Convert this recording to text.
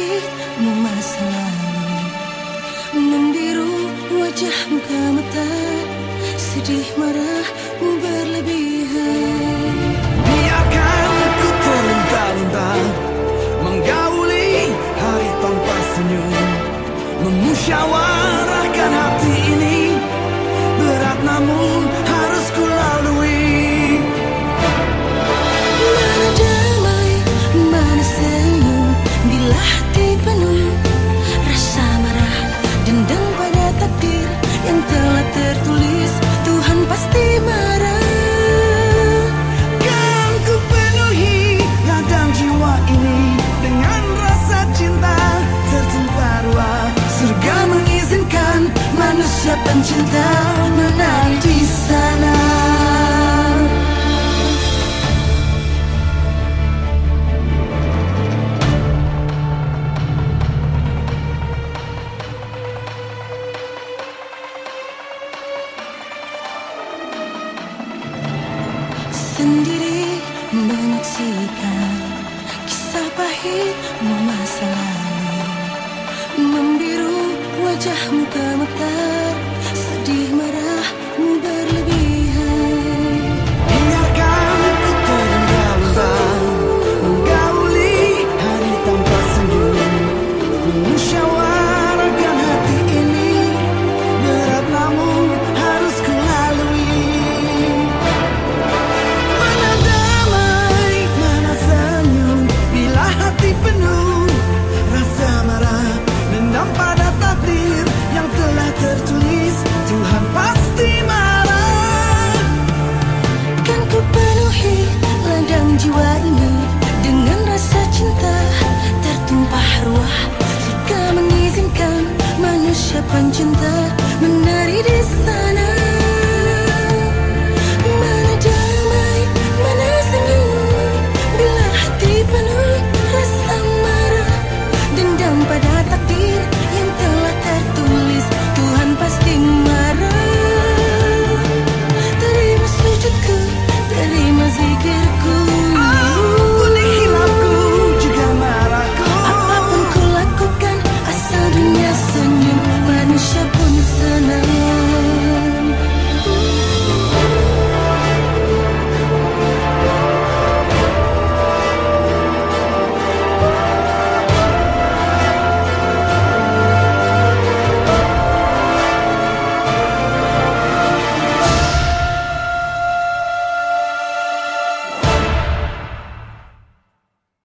sakitmu masa lalu Membiru wajahmu kemetar Sedih marahmu berlebihan Biarkan ku terlentang-lentang Menggauli hari tanpa senyum. Memusyawarahkan hati ini Berat namun sedang menari di sana. Sendiri menyaksikan kisah pahit masa lalu Membiru wajahmu ke